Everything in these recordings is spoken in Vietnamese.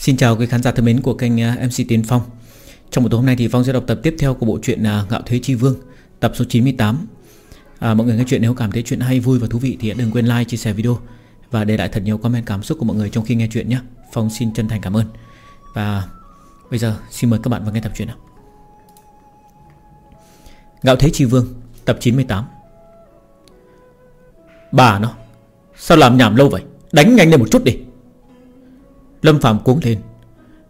Xin chào quý khán giả thân mến của kênh à, MC Tiến Phong. Trong một tối hôm nay thì Phong sẽ đọc tập tiếp theo của bộ truyện à, Ngạo Thế Chi Vương Tập số 98 à, Mọi người nghe chuyện nếu cảm thấy chuyện hay, vui và thú vị Thì đừng quên like, chia sẻ video Và để lại thật nhiều comment cảm xúc của mọi người trong khi nghe chuyện nhé. Phong xin chân thành cảm ơn. Và bây giờ xin mời các bạn vào nghe tập truyện nào. Ngạo Thế Chi Vương Tập 98 Bà nó Sao làm nhảm lâu vậy? Đánh nhanh lên một chút đi. Lâm Phạm cuống lên.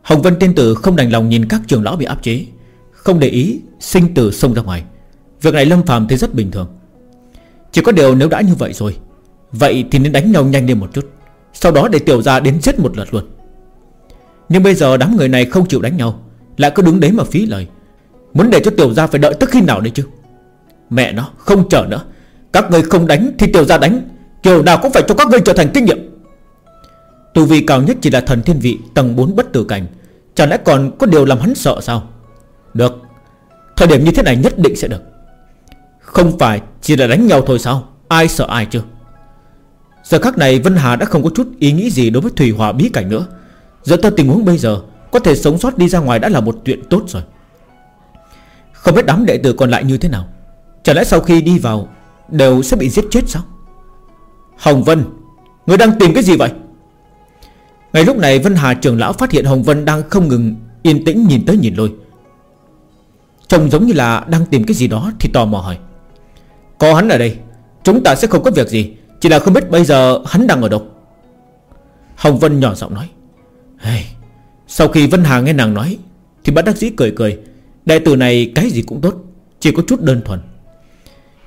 Hồng Vân tiên tử không đành lòng nhìn các trường lão bị áp chế, Không để ý Sinh tử xông ra ngoài. Việc này Lâm Phạm thấy rất bình thường. Chỉ có điều nếu đã như vậy rồi, Vậy thì nên đánh nhau nhanh lên một chút, Sau đó để tiểu ra đến giết một lượt luôn. Nhưng bây giờ đám người này không chịu đánh nhau, Lại cứ đứng đấy mà phí lời. Muốn để cho tiểu ra phải đợi tức khi nào đấy chứ? Mẹ nó, không chờ nữa. Các người không đánh thì tiểu ra đánh, Kiểu nào cũng phải cho các người trở thành kinh nghiệm. Tu vi cao nhất chỉ là thần thiên vị, Tầng 4 bất tử cảnh. Chẳng lẽ còn có điều làm hắn sợ sao? Được, Thời điểm như thế này nhất định sẽ được. Không phải chỉ là đánh nhau thôi sao? Ai sợ ai chứ? Giờ khắc này Vân Hà đã không có chút ý nghĩ gì Đối với Thủy Hòa bí cảnh nữa. Giờ theo tình huống bây giờ, Có thể sống sót đi ra ngoài đã là một chuyện tốt rồi. Không biết đám đệ tử còn lại như thế nào? Chẳng lẽ sau khi đi vào, Đều sẽ bị giết chết sao? Hồng Vân, Người đang tìm cái gì vậy? Ngay lúc này Vân Hà trưởng lão phát hiện Hồng Vân đang không ngừng Yên tĩnh nhìn tới nhìn lui. Trông giống như là đang tìm cái gì đó Thì tò mò hỏi. Có hắn ở đây Chúng ta sẽ không có việc gì Chỉ là không biết bây giờ hắn đang ở đâu. Hồng Vân nhỏ giọng nói. Hey, Sau khi Vân Hà nghe nàng nói Thì bắt đắc dĩ cười cười. Đệ tử này cái gì cũng tốt Chỉ có chút đơn thuần.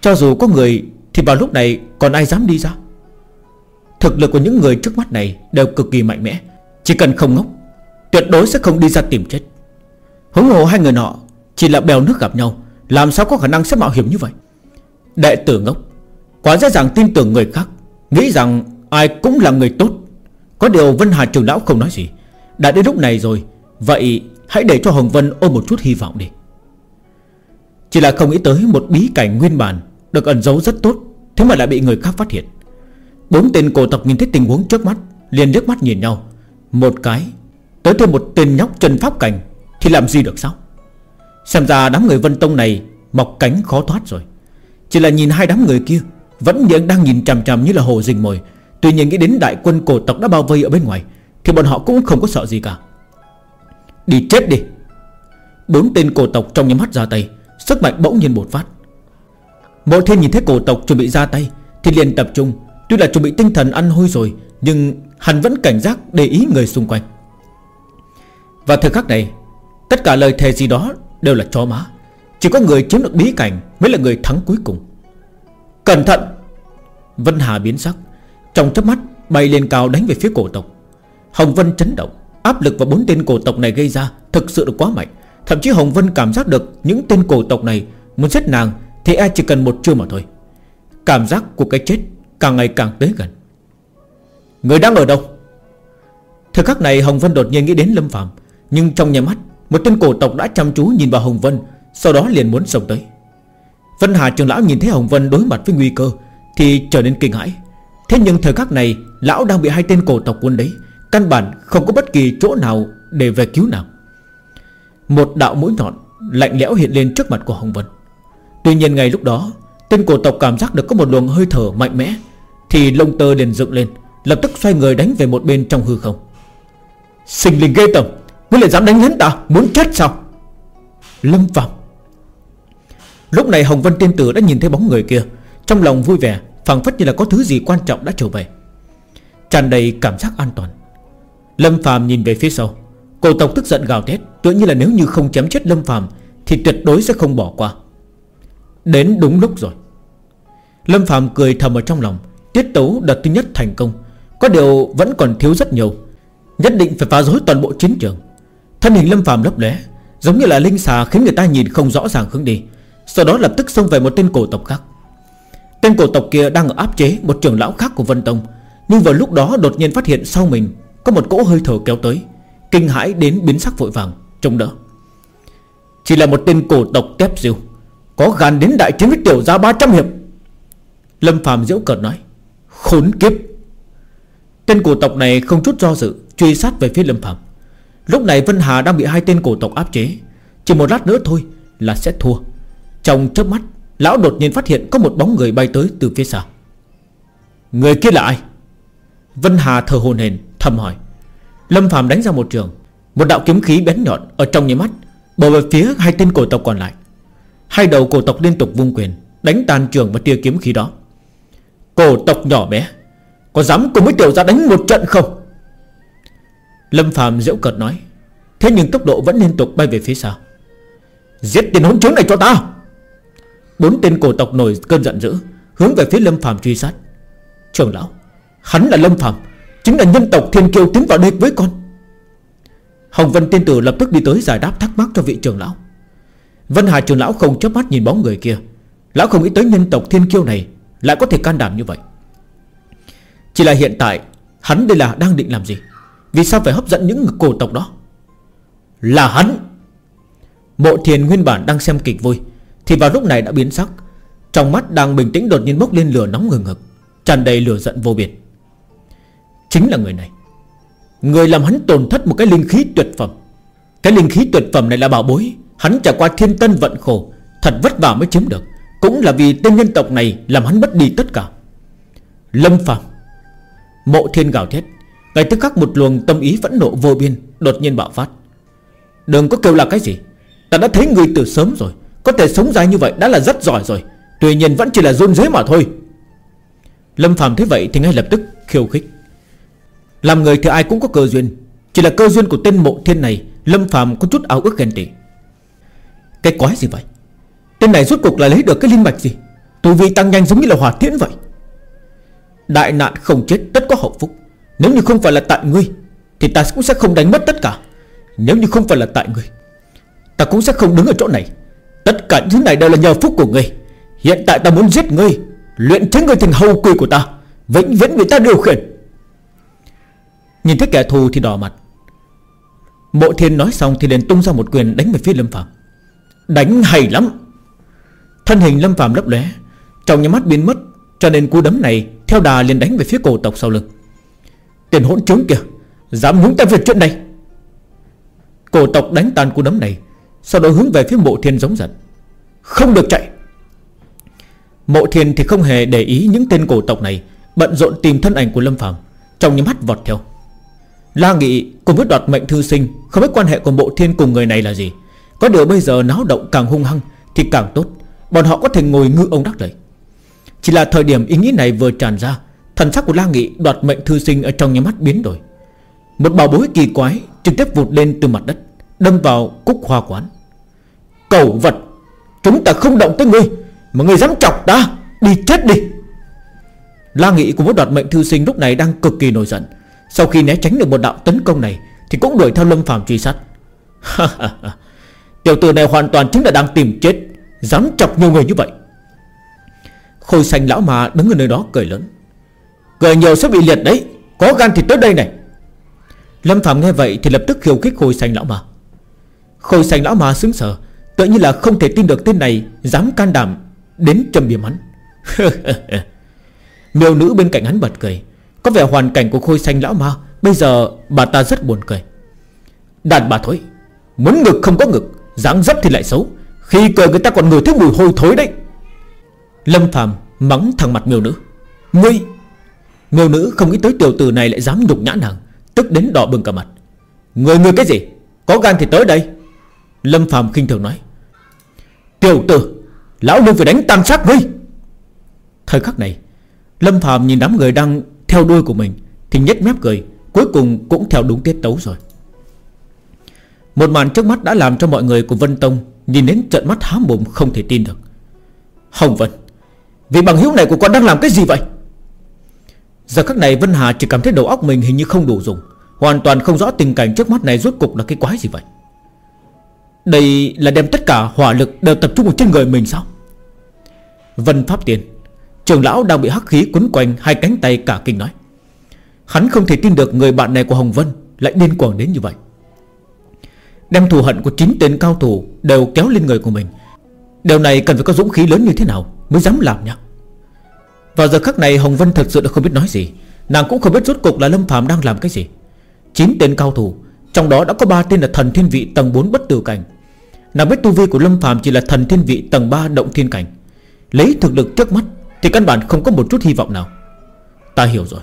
Cho dù có người Thì vào lúc này còn ai dám đi ra? Thực lực của những người trước mắt này Đều cực kỳ mạnh mẽ. Chỉ cần không ngốc, Tuyệt đối sẽ không đi ra tìm chết. Hứng hồ hai người nọ Chỉ là bèo nước gặp nhau, Làm sao có khả năng sẽ mạo hiểm như vậy? Đệ tử ngốc, Quá dễ dàng tin tưởng người khác, Nghĩ rằng ai cũng là người tốt. Có điều Vân Hà trường lão không nói gì. Đã đến lúc này rồi, Vậy hãy để cho Hồng Vân ôm một chút hy vọng đi. Chỉ là không nghĩ tới một bí cảnh nguyên bản Được ẩn giấu rất tốt, Thế mà lại bị người khác phát hiện. Bốn tên cổ tộc nhìn thấy tình huống trước mắt, liền liếc mắt nhìn nhau. Một cái, Tới thêm một tên nhóc chân pháp cảnh, Thì làm gì được sao? Xem ra đám người Vân Tông này Mọc cánh khó thoát rồi. Chỉ là nhìn hai đám người kia, Vẫn vẫn đang nhìn chằm chằm như là hồ rình mồi. Tuy nhiên nghĩ đến đại quân cổ tộc đã bao vây ở bên ngoài, Thì bọn họ cũng không có sợ gì cả. Đi chết đi. Bốn tên cổ tộc trong nhắm mắt ra tay, Sức mạnh bỗng nhiên bột phát. Mộ thiên nhìn thấy cổ tộc chuẩn bị ra tay, Thì liền tập trung Tuy là chuẩn bị tinh thần ăn hôi rồi, Nhưng hắn vẫn cảnh giác để ý người xung quanh. Và thời khắc này, Tất cả lời thề gì đó đều là chó má. Chỉ có người chiếm được bí cảnh Mới là người thắng cuối cùng. Cẩn thận! Vân Hà biến sắc, Trong chớp mắt bay lên cao đánh về phía cổ tộc. Hồng Vân chấn động, Áp lực và bốn tên cổ tộc này gây ra Thực sự là quá mạnh. Thậm chí Hồng Vân cảm giác được Những tên cổ tộc này Muốn giết nàng Thì e chỉ cần một chiêu mà thôi. Cảm giác của cái chết Càng ngày càng tới gần. Người đang ở đâu? Thời khắc này Hồng Vân đột nhiên nghĩ đến Lâm Phạm Nhưng trong nhà mắt, Một tên cổ tộc đã chăm chú nhìn vào Hồng Vân, Sau đó liền muốn xông tới. Vân Hà trường lão nhìn thấy Hồng Vân đối mặt với nguy cơ, Thì trở nên kinh hãi. Thế nhưng thời khắc này, Lão đang bị hai tên cổ tộc quân đấy, Căn bản không có bất kỳ chỗ nào để về cứu nào Một đạo mũi nhọn Lạnh lẽo hiện lên trước mặt của Hồng Vân. Tuy nhiên ngay lúc đó, Tên cổ tộc cảm giác được có một luồng hơi thở mạnh mẽ thì lông tơ liền dựng lên, Lập tức xoay người đánh về một bên trong hư không. Sinh linh ghê tầm Ngươi lại dám đánh hắn ta, Muốn chết sao? Lâm Phạm Lúc này Hồng Vân Tiên Tử đã nhìn thấy bóng người kia, Trong lòng vui vẻ, phảng phất như là có thứ gì quan trọng đã trở về. Tràn đầy cảm giác an toàn. Lâm Phạm nhìn về phía sau Cổ tộc tức giận gào thét, Tựa như là nếu như không chém chết Lâm Phạm Thì tuyệt đối sẽ không bỏ qua. Đến đúng lúc rồi. Lâm Phạm cười thầm ở trong lòng Tiết tấu đợt thứ nhất thành công. Có điều vẫn còn thiếu rất nhiều. Nhất định phải phá rối toàn bộ chiến trường. Thân hình Lâm Phạm lấp lé Giống như là linh xà khiến người ta nhìn không rõ ràng hướng đi. Sau đó lập tức xông về một tên cổ tộc khác. Tên cổ tộc kia đang ở áp chế Một trưởng lão khác của Vân Tông, Nhưng vào lúc đó đột nhiên phát hiện sau mình Có một cỗ hơi thở kéo tới, Kinh hãi đến biến sắc vội vàng Trông đỡ. Chỉ là một tên cổ tộc tép diêu, Có gan đến đại chiến với tiểu gia 300 hiệp. Lâm Phạm diễu cợt nói Khốn kiếp. Tên cổ tộc này không chút do dự, Truy sát về phía Lâm Phạm Lúc này Vân Hà đang bị hai tên cổ tộc áp chế. Chỉ một lát nữa thôi là sẽ thua. Trong chớp mắt, Lão đột nhiên phát hiện có một bóng người bay tới từ phía sau. Người kia là ai? Vân Hà thờ hồn hền thầm hỏi. Lâm Phạm đánh ra một trường. Một đạo kiếm khí bén nhọn ở trong nhà mắt Bầu về phía hai tên cổ tộc còn lại. Hai đầu cổ tộc liên tục vung quyền, Đánh tàn trường và tia kiếm khí đó. Cổ tộc nhỏ bé, Có dám cùng với tiểu gia đánh một trận không? Lâm Phạm diễu cợt nói, Thế nhưng tốc độ vẫn liên tục bay về phía sau. Giết tên hỗn trướng này cho ta! Bốn tên cổ tộc nổi cơn giận dữ, Hướng về phía Lâm Phạm truy sát. Trường lão, Hắn là Lâm Phạm Chính là nhân tộc thiên kiêu tiến vào đây với con. Hồng Vân tiên tử lập tức đi tới giải đáp thắc mắc cho vị trường lão. Vân Hà trường lão không chớp mắt nhìn bóng người kia. Lão không nghĩ tới nhân tộc thiên kiêu này lại có thể can đảm như vậy. Chỉ là hiện tại, Hắn đây là đang định làm gì? Vì sao phải hấp dẫn những cổ tộc đó? Là hắn. Mộ thiền nguyên bản đang xem kịch vui, Thì vào lúc này đã biến sắc. Trong mắt đang bình tĩnh đột nhiên bốc lên lửa nóng ngừng ngực, tràn đầy lửa giận vô biệt Chính là người này. Người làm hắn tổn thất một cái linh khí tuyệt phẩm. Cái linh khí tuyệt phẩm này là bảo bối, Hắn trải qua thiên tân vận khổ, Thật vất vả mới chiếm được. Cũng là vì tên nhân tộc này làm hắn mất đi tất cả. Lâm Phạm Mộ thiên gào thét, Ngay tức khắc một luồng tâm ý vẫn nộ vô biên Đột nhiên bạo phát. Đừng có kêu là cái gì, Ta đã thấy người từ sớm rồi, Có thể sống dài như vậy đã là rất giỏi rồi, Tuy nhiên vẫn chỉ là run dế mà thôi. Lâm Phạm thấy vậy thì ngay lập tức khiêu khích. Làm người thì ai cũng có cơ duyên, Chỉ là cơ duyên của tên mộ thiên này, Lâm Phạm có chút ao ước ghen tị. Cái quái gì vậy? Tên này rốt cuộc là lấy được cái linh mạch gì? Tu vi tăng nhanh giống như là hỏa tiễn vậy. Đại nạn không chết tất có hậu phúc. Nếu như không phải là tại ngươi, Thì ta cũng sẽ không đánh mất tất cả. Nếu như không phải là tại ngươi, Ta cũng sẽ không đứng ở chỗ này. Tất cả những thứ này đều là nhờ phúc của ngươi. Hiện tại ta muốn giết ngươi, Luyện chế ngươi thành hầu quỷ của ta, Vĩnh viễn bị ta điều khiển. Nhìn thấy kẻ thù thì đỏ mặt. Mộ thiên nói xong thì liền tung ra một quyền đánh về phía Lâm Phạm Đánh hay lắm. Thân hình Lâm Phạm lấp lóe, Trong nhà mắt biến mất, Cho nên cú đấm này theo đà liền đánh về phía cổ tộc sau lưng. Tiền hỗn trướng kìa, Dám nhúng tay việc chuyện này. Cổ tộc đánh tan cú đấm này, Sau đó hướng về phía mộ thiên giống giận. Không được chạy. Mộ thiên thì không hề để ý những tên cổ tộc này, Bận rộn tìm thân ảnh của Lâm phàm, Trong nhắm mắt vọt theo. La Nghị cùng với đoạt mệnh thư sinh, Không biết quan hệ của mộ thiên cùng người này là gì. Có điều bây giờ náo động càng hung hăng Thì càng tốt. Bọn họ có thể ngồi ngư ông đắc lợi. Chỉ là thời điểm ý nghĩ này vừa tràn ra, Thần sắc của La Nghị đoạt mệnh thư sinh Ở trong nhà mắt biến đổi. Một bảo bối kỳ quái trực tiếp vụt lên từ mặt đất, Đâm vào cúc hoa quán. Cầu vật, Chúng ta không động tới ngươi, Mà ngươi dám chọc ta, Đi chết đi. La Nghị cùng với đoạt mệnh thư sinh lúc này đang cực kỳ nổi giận. Sau khi né tránh được một đạo tấn công này, Thì cũng đuổi theo Lâm Phàm truy sát. Tiểu tử này hoàn toàn chính là đang tìm chết. Dám chọc nhiều người như vậy. Khôi xanh lão mà đứng ở nơi đó cười lớn. Cười nhiều sẽ bị liệt đấy. Có gan thì tới đây này. Lâm Phạm nghe vậy thì lập tức khiêu khích khôi xanh lão mà Khôi xanh lão mà xứng sở Tự như là không thể tin được tên này Dám can đảm đến trầm biếm hắn. Miêu nữ bên cạnh hắn bật cười. Có vẻ hoàn cảnh của khôi xanh lão ma Bây giờ bà ta rất buồn cười. Đàn bà thôi, Muốn ngực không có ngực dáng dấp thì lại xấu. Khi cười người ta còn ngửi thấy mùi hôi thối đấy. Lâm Phạm mắng thằng mặt miêu nữ. Ngươi, Miêu nữ không nghĩ tới tiểu tử này lại dám nhục nhã nàng, Tức đến đỏ bừng cả mặt. Người ngươi cái gì? Có gan thì tới đây. Lâm Phạm khinh thường nói. Tiểu tử, Lão nương phải đánh tam sát ngươi. Thời khắc này, Lâm Phạm nhìn đám người đang theo đuôi của mình, Thì nhếch mép cười, Cuối cùng cũng theo đúng tiết tấu rồi. Một màn trước mắt đã làm cho mọi người của Vân Tông Nhìn đến trận mắt há mồm không thể tin được. Hồng Vân, Vì bằng hữu này của con đang làm cái gì vậy? Giờ khắc này Vân Hà chỉ cảm thấy đầu óc mình hình như không đủ dùng, Hoàn toàn không rõ tình cảnh trước mắt này rốt cục là cái quái gì vậy. Đây là đem tất cả hỏa lực đều tập trung vào trên người mình sao? Vân Pháp Tiền Trường lão đang bị hắc khí quấn quanh Hai cánh tay cả kinh nói. Hắn không thể tin được người bạn này của Hồng Vân Lại điên cuồng đến như vậy. Đem thù hận của chín tên cao thủ Đều kéo lên người của mình. Điều này cần phải có dũng khí lớn như thế nào Mới dám làm nhá Vào giờ khắc này, Hồng Vân thật sự đã không biết nói gì. Nàng cũng không biết rốt cục là Lâm Phạm đang làm cái gì. Chín tên cao thủ, Trong đó đã có ba tên là thần thiên vị tầng 4 bất tử cảnh. Nàng biết tu vi của Lâm Phạm chỉ là thần thiên vị tầng 3 động thiên cảnh. Lấy thực lực trước mắt Thì căn bản không có một chút hy vọng nào. Ta hiểu rồi.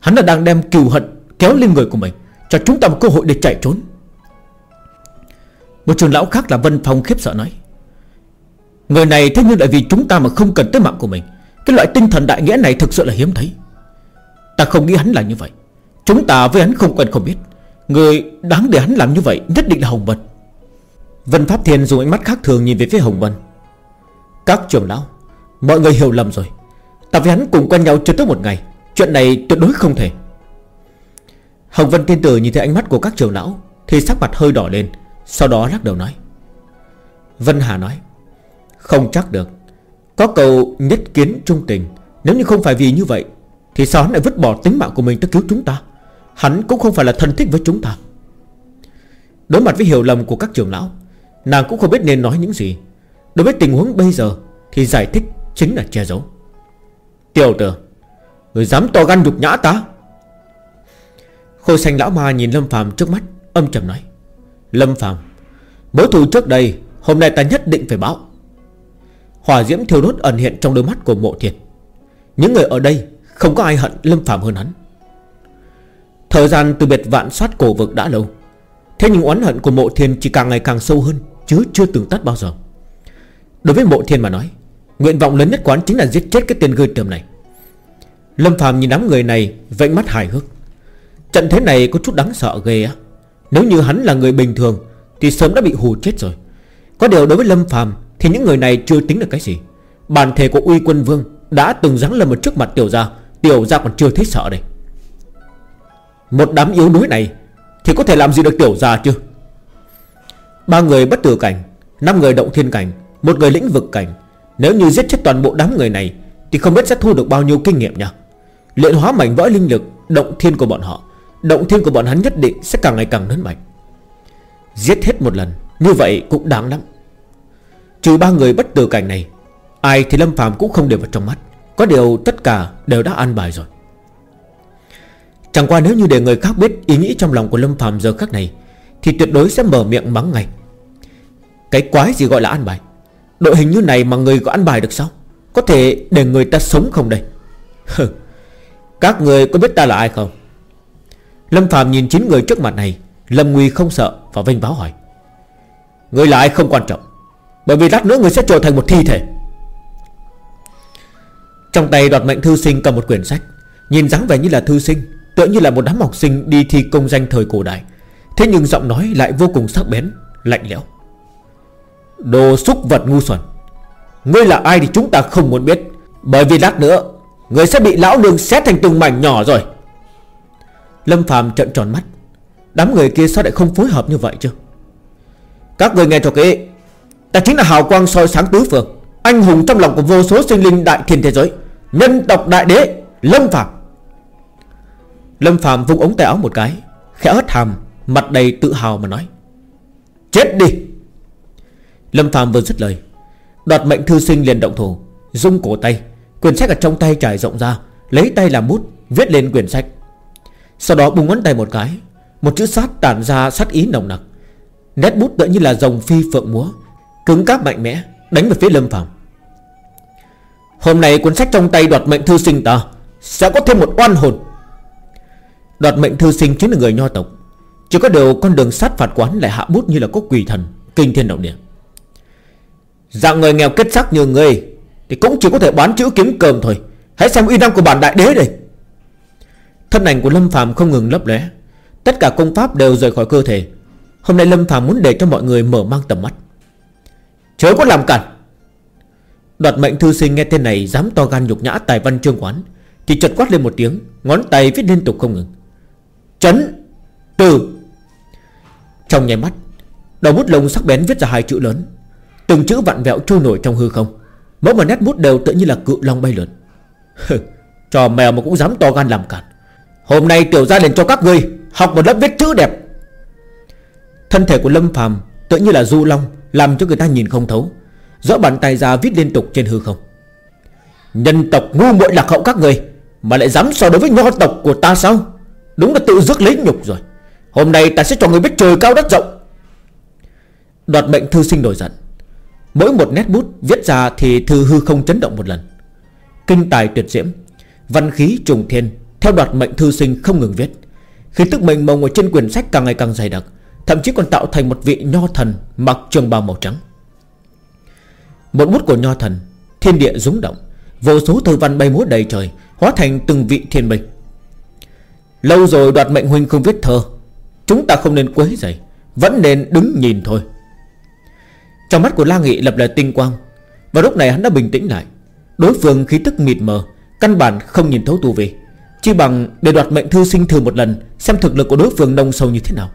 Hắn là đang đem cừu hận kéo lên người của mình, Cho chúng ta một cơ hội để chạy trốn. Một trường lão khác là Vân Phong khiếp sợ nói, Người này thế nhưng lại vì chúng ta mà không cần tới mạng của mình. Cái loại tinh thần đại nghĩa này thực sự là hiếm thấy. Ta không nghĩ hắn là như vậy. Chúng ta với hắn không quen không biết. Người đáng để hắn làm như vậy Nhất định là Hồng Vân. Vân Pháp Thiên dùng ánh mắt khác thường nhìn về phía Hồng Vân. Các trưởng lão, Mọi người hiểu lầm rồi. Ta với hắn cùng quen nhau chưa tới một ngày. Chuyện này tuyệt đối không thể. Hồng Vân tiên tử nhìn thấy ánh mắt của các trưởng lão Thì sắc mặt hơi đỏ lên. Sau đó lắc đầu nói. Vân Hà nói, Không chắc được. Có cầu nhất kiến trung tình. Nếu như không phải vì như vậy, Thì sao hắn lại vứt bỏ tính mạng của mình tới cứu chúng ta? Hắn cũng không phải là thân thích với chúng ta. Đối mặt với hiểu lầm của các trưởng lão, Nàng cũng không biết nên nói những gì. Đối với tình huống bây giờ, Thì giải thích chính là che giấu. Tiểu tử, Người dám to gan nhục nhã ta? Khôi xanh lão ma nhìn Lâm phàm trước mắt, Âm trầm nói. Lâm Phạm Mối thù trước đây, Hôm nay ta nhất định phải báo. Hỏa diễm thiêu đốt ẩn hiện trong đôi mắt của mộ thiệt Những người ở đây, Không có ai hận Lâm Phạm hơn hắn. Thời gian từ biệt vạn sát cổ vực đã lâu, Thế nhưng oán hận của mộ thiên chỉ càng ngày càng sâu hơn, Chứ chưa từng tắt bao giờ. Đối với mộ thiên mà nói, Nguyện vọng lớn nhất quán chính là giết chết cái tên gươi tầm này. Lâm Phạm nhìn đám người này Vệnh mắt hài hước. Trận thế này có chút đáng sợ ghê á. Nếu như hắn là người bình thường, Thì sớm đã bị hù chết rồi. Có điều đối với Lâm Phàm, Thì những người này chưa tính được cái gì. Bản thể của uy quân vương Đã từng rắn lần một trước mặt tiểu gia Tiểu gia còn chưa thấy sợ đây. Một đám yếu đuối này Thì có thể làm gì được tiểu gia chứ? Ba người bất tử cảnh, năm người động thiên cảnh, Một người lĩnh vực cảnh. Nếu như giết chết toàn bộ đám người này, Thì không biết sẽ thu được bao nhiêu kinh nghiệm nha Luyện hóa mảnh vỡ linh lực, Động thiên của bọn họ Động thiên của bọn hắn nhất định sẽ càng ngày càng lớn mạnh. Giết hết một lần, Như vậy cũng đáng lắm. Trừ ba người bất tử cảnh này, Ai thì Lâm phàm cũng không để vào trong mắt. Có điều tất cả đều đã ăn bài rồi. Chẳng qua nếu như để người khác biết Ý nghĩ trong lòng của Lâm phàm giờ khắc này, Thì tuyệt đối sẽ mở miệng mắng ngay. Cái quái gì gọi là ăn bài? Đội hình như này mà người có ăn bài được sao? Có thể để người ta sống không đây? Các người có biết ta là ai không? Lâm Phạm nhìn chín người trước mặt này, Lâm Nguy không sợ và vinh báo hỏi. Người là ai không quan trọng, Bởi vì lát nữa người sẽ trở thành một thi thể. Trong tay đoạt mệnh thư sinh cầm một quyển sách, Nhìn dáng vẻ như là thư sinh, Tựa như là một đám học sinh đi thi công danh thời cổ đại. Thế nhưng giọng nói lại vô cùng sắc bén, Lạnh lẽo. Đồ xúc vật ngu xuẩn, Ngươi là ai thì chúng ta không muốn biết, Bởi vì lát nữa, Người sẽ bị lão nương xé thành từng mảnh nhỏ rồi. Lâm Phạm trận tròn mắt. Đám người kia sao lại không phối hợp như vậy chứ? Các người nghe cho kỹ. Ta chính là hào quang soi sáng tứ phương, Anh hùng trong lòng của vô số sinh linh đại thiên thế giới, Nhân tộc đại đế, Lâm Phạm Lâm Phạm vung ống tay áo một cái, Khẽ hất hàm, Mặt đầy tự hào mà nói, Chết đi. Lâm Phạm vừa dứt lời, Đoạt mệnh thư sinh liền động thủ Dung cổ tay, Quyển sách ở trong tay trải rộng ra, Lấy tay làm bút, Viết lên quyển sách. Sau đó bùng ngón tay một cái, Một chữ sát tản ra sát ý nồng nặc. Nét bút tựa như là dòng phi phượng múa, Cứng cáp mạnh mẽ, Đánh về phía Lâm Phạm Hôm nay cuốn sách trong tay đoạt mệnh thư sinh ta Sẽ có thêm một oan hồn. Đoạt mệnh thư sinh chính là người nho tộc. Chỉ có điều con đường sát phạt quán lại hạ bút như là có quỷ thần, Kinh thiên động địa. Dạng người nghèo kết sắc như người Thì cũng chỉ có thể bán chữ kiếm cơm thôi. Hãy xem uy năng của bản đại đế đây. Thân ảnh của Lâm Phạm không ngừng lấp lóe. Tất cả công pháp đều rời khỏi cơ thể. Hôm nay Lâm Phạm muốn để cho mọi người mở mang tầm mắt. Chớ có làm cản. Đoạt mệnh thư sinh nghe tên này Dám to gan nhục nhã tài văn trương quán, Thì chợt quát lên một tiếng, Ngón tay viết liên tục không ngừng. Chấn Từ. Trong nháy mắt, Đầu bút lông sắc bén viết ra hai chữ lớn. Từng chữ vặn vẹo trôi nổi trong hư không. Mỗi một nét bút đều tự như là cự long bay lượn. Trò mèo mà cũng dám to gan làm cản. Hôm nay tiểu gia đình cho các ngươi Học một lớp viết chữ đẹp. Thân thể của Lâm phàm Tự như là du long, Làm cho người ta nhìn không thấu. Rõ bàn tay ra viết liên tục trên hư không. Nhân tộc ngu muội lạc hậu các người Mà lại dám so đối với nho tộc của ta sao? Đúng là tự dứt lấy nhục rồi. Hôm nay ta sẽ cho người biết trời cao đất rộng. Đoạt mệnh thư sinh nổi giận. Mỗi một nét bút viết ra Thì thư hư không chấn động một lần. Kinh tài tuyệt diễm, Văn khí trùng thiên theo đoạt mệnh thư sinh không ngừng viết. Khi tức mình mông ở trên quyển sách càng ngày càng dày đặc, Thậm chí còn tạo thành một vị nho thần Mặc trường bào màu trắng. Một bút của nho thần, Thiên địa rúng động, Vô số thư văn bay múa đầy trời, Hóa thành từng vị thiên bình Lâu rồi đoạt mệnh huynh không viết thơ, Chúng ta không nên quấy rầy, Vẫn nên đứng nhìn thôi. Trong mắt của La Nghị lập lại tinh quang, Và lúc này hắn đã bình tĩnh lại. Đối phương khí tức mịt mờ, Căn bản không nhìn thấu tu vi. Chỉ bằng để đoạt mệnh thư sinh thử một lần, Xem thực lực của đối phương nông sâu như thế nào.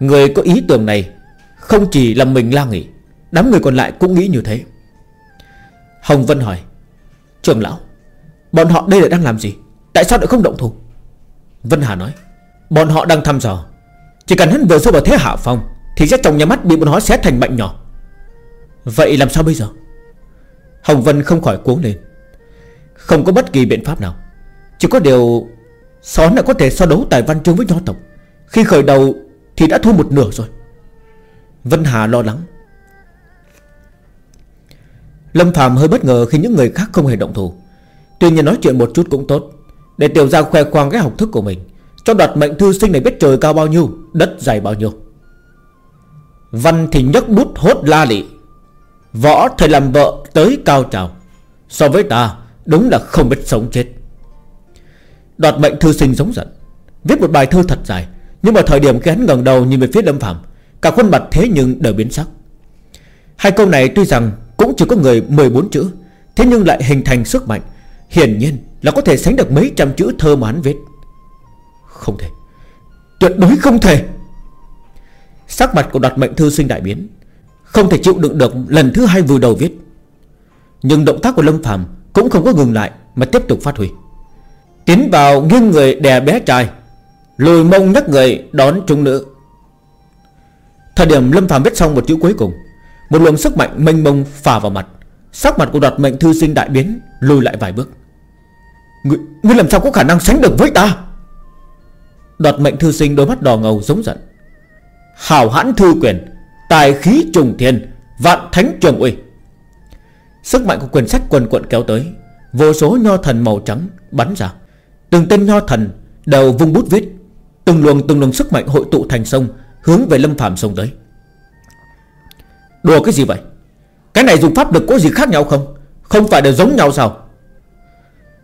Người có ý tưởng này Không chỉ là mình La nghỉ, Đám người còn lại cũng nghĩ như thế. Hồng Vân hỏi Trường lão, Bọn họ đây là đang làm gì? Tại sao lại không động thủ? Vân Hà nói, Bọn họ đang thăm dò. Chỉ cần hắn vừa rơi vào thế hạ phong Thì sẽ trong nhà mắt bị bọn họ xé thành mạnh nhỏ. Vậy làm sao bây giờ? Hồng Vân không khỏi cuống lên. Không có bất kỳ biện pháp nào. Chỉ có điều Xón đã có thể so đấu tài văn chương với nho tộc. Khi khởi đầu thì đã thua một nửa rồi. Vân Hà lo lắng. Lâm Phạm hơi bất ngờ khi những người khác không hề động thủ. Tuy nhiên nói chuyện một chút cũng tốt. Để tiểu ra khoe khoang cái học thức của mình, Cho đoạt mệnh thư sinh này biết trời cao bao nhiêu, Đất dày bao nhiêu. Văn thì nhấc bút hốt la lị. Võ thì làm vợ tới cao trào. So với ta Đúng là không biết sống chết. Đoạt mệnh thư sinh giống giận. Viết một bài thơ thật dài, Nhưng mà thời điểm khi hắn ngẩng đầu nhìn về phía Lâm Phạm Cả khuôn mặt thế nhưng đều biến sắc. Hai câu này tuy rằng cũng chỉ có người 14 chữ, Thế nhưng lại hình thành sức mạnh, Hiển nhiên là có thể sánh được mấy trăm chữ thơ mà hắn viết. Không thể. Tuyệt đối không thể. Sắc mặt của đoạt mệnh thư sinh đại biến, Không thể chịu đựng được lần thứ hai vừa đầu viết. Nhưng động tác của Lâm Phạm cũng không có ngừng lại Mà tiếp tục phát huy. Tiến vào nghiêng người đè bé trai Lùi mông nhắc người đón trung nữ. Thời điểm Lâm Phàm viết xong một chữ cuối cùng Một luồng sức mạnh mênh mông phả vào mặt. Sắc mặt của đoạt mệnh thư sinh đại biến Lùi lại vài bước. Ngươi, ngươi làm sao có khả năng sánh được với ta? Đoạt mệnh thư sinh đôi mắt đỏ ngầu giống giận. Hảo hãn thư quyền Tài khí trùng thiên Vạn thánh trường uy. Sức mạnh của quyền sách quần quận kéo tới. Vô số nho thần màu trắng bắn ra. Từng tên nho thần đều vung bút viết. Từng luồng từng luồng sức mạnh hội tụ thành sông, Hướng về lâm phàm sông tới. Đùa cái gì vậy? Cái này dùng pháp lực có gì khác nhau không? Không phải đều giống nhau sao?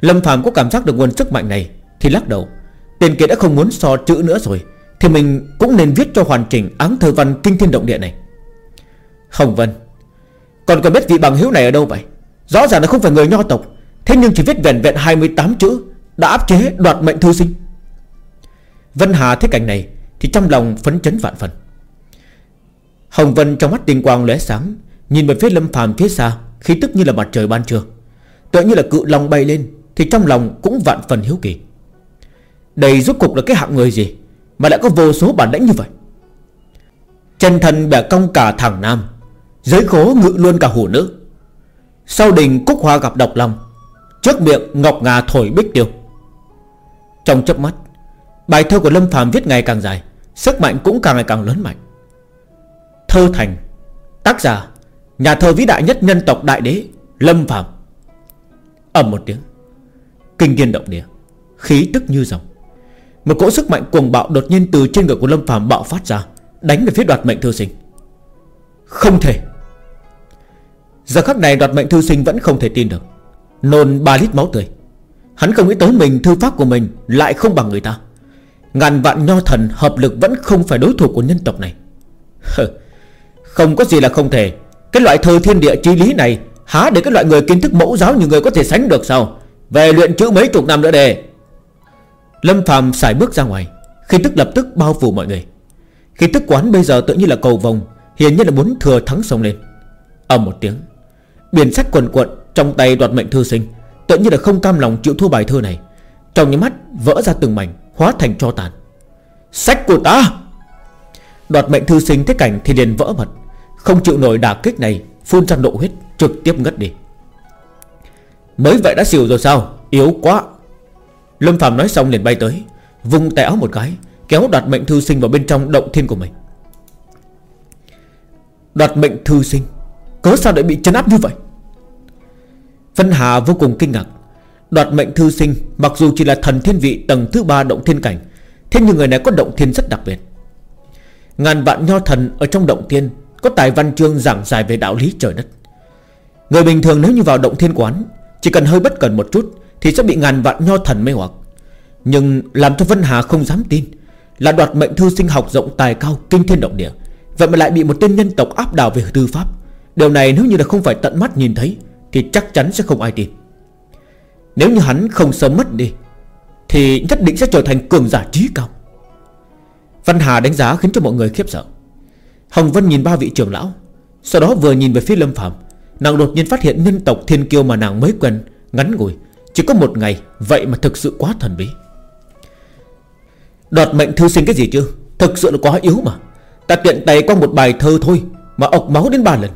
Lâm Phạm có cảm giác được nguồn sức mạnh này, Thì lắc đầu. Tiền kia đã không muốn so chữ nữa rồi, Thì mình cũng nên viết cho hoàn chỉnh áng thơ văn kinh thiên động địa này. Hồng Vân còn cần biết vị bằng hiếu này ở đâu vậy? Rõ ràng là không phải người nho tộc, Thế nhưng chỉ viết vẹn vẹn 28 chữ Đã áp chế đoạt mệnh thư sinh. Vân Hà thấy cảnh này Thì trong lòng phấn chấn vạn phần. Hồng Vân trong mắt tinh quang lóe sáng, Nhìn về phía Lâm Phàm phía xa, Khí tức như là mặt trời ban trưa. Tự như là cự lòng bay lên thì trong lòng cũng vạn phần hiếu kỳ. Đây rốt cục là cái hạng người gì Mà lại có vô số bản lĩnh như vậy? Chân thần bẻ cong cả thằng nam Giới khố ngự luôn cả hủ nữ. Sau đình cúc hoa gặp độc lòng Trước miệng ngọc ngà thổi bích tiêu. Trong chớp mắt, Bài thơ của Lâm phàm viết ngày càng dài, Sức mạnh cũng càng ngày càng lớn mạnh. Thơ thành, Tác giả, Nhà thơ vĩ đại nhất nhân tộc đại đế Lâm phàm. Ầm một tiếng, Kinh thiên động địa, Khí tức như dòng. Một cỗ sức mạnh cuồng bạo đột nhiên từ trên người của Lâm Phàm bạo phát ra, Đánh về phía đoạt mệnh thư sinh. Không thể Giờ khắc này đoạt mệnh thư sinh vẫn không thể tin được. Nôn 3 lít máu tươi. Hắn không nghĩ tới mình, thư pháp của mình Lại không bằng người ta. Ngàn vạn nho thần hợp lực vẫn không phải đối thủ của nhân tộc này. Không có gì là không thể. Cái loại thơ thiên địa trí lý này Há để cái loại người kiến thức mẫu giáo như người có thể sánh được sao? Về luyện chữ mấy chục năm nữa đề Lâm phàm xài bước ra ngoài, Khi tức lập tức bao phủ mọi người. Khi tức quán bây giờ tự như là cầu vòng Hiển nhiên là muốn thừa thắng sông lên. Âm một tiếng. Biển sách quần quận trong tay đoạt mệnh thư sinh. Tự như là không cam lòng chịu thua bài thơ này. Trong những mắt vỡ ra từng mảnh, Hóa thành cho tàn. Sách của ta! Đoạt mệnh thư sinh thấy cảnh thì liền vỡ mật Không chịu nổi đả kích này, Phun ra nộ huyết, trực tiếp ngất đi. Mới vậy đã xỉu rồi sao? Yếu quá! Lâm Phạm nói xong liền bay tới Vùng tay áo một cái, Kéo đoạt mệnh thư sinh vào bên trong động thiên của mình. Đoạt mệnh thư sinh. Cớ sao lại bị chấn áp như vậy? Vân Hà vô cùng kinh ngạc. Đoạt mệnh thư sinh, Mặc dù chỉ là thần thiên vị tầng thứ ba động thiên cảnh, Thế nhưng người này có động thiên rất đặc biệt. Ngàn vạn nho thần ở trong động thiên, Có tài văn chương giảng giải về đạo lý trời đất. Người bình thường nếu như vào động thiên quán, Chỉ cần hơi bất cẩn một chút, Thì sẽ bị ngàn vạn nho thần mê hoặc. Nhưng làm cho Vân Hà không dám tin Là đoạt mệnh thư sinh học rộng tài cao Kinh thiên động địa, Vậy mà lại bị một tên nhân tộc áp đảo về tư pháp. Điều này nếu như là không phải tận mắt nhìn thấy, Thì chắc chắn sẽ không ai tin. Nếu như hắn không sớm mất đi, Thì nhất định sẽ trở thành cường giả trí cao. Văn Hà đánh giá khiến cho mọi người khiếp sợ. Hồng Vân nhìn ba vị trưởng lão, Sau đó vừa nhìn về phía Lâm Phạm Nàng đột nhiên phát hiện nhân tộc thiên kiêu mà nàng mới quen, Ngắn ngủi, Chỉ có một ngày, Vậy mà thực sự quá thần bí. Đoạt mệnh thư sinh cái gì chứ? Thực sự là quá yếu mà. Ta tiện tay qua một bài thơ thôi, Mà ọc máu đến ba lần.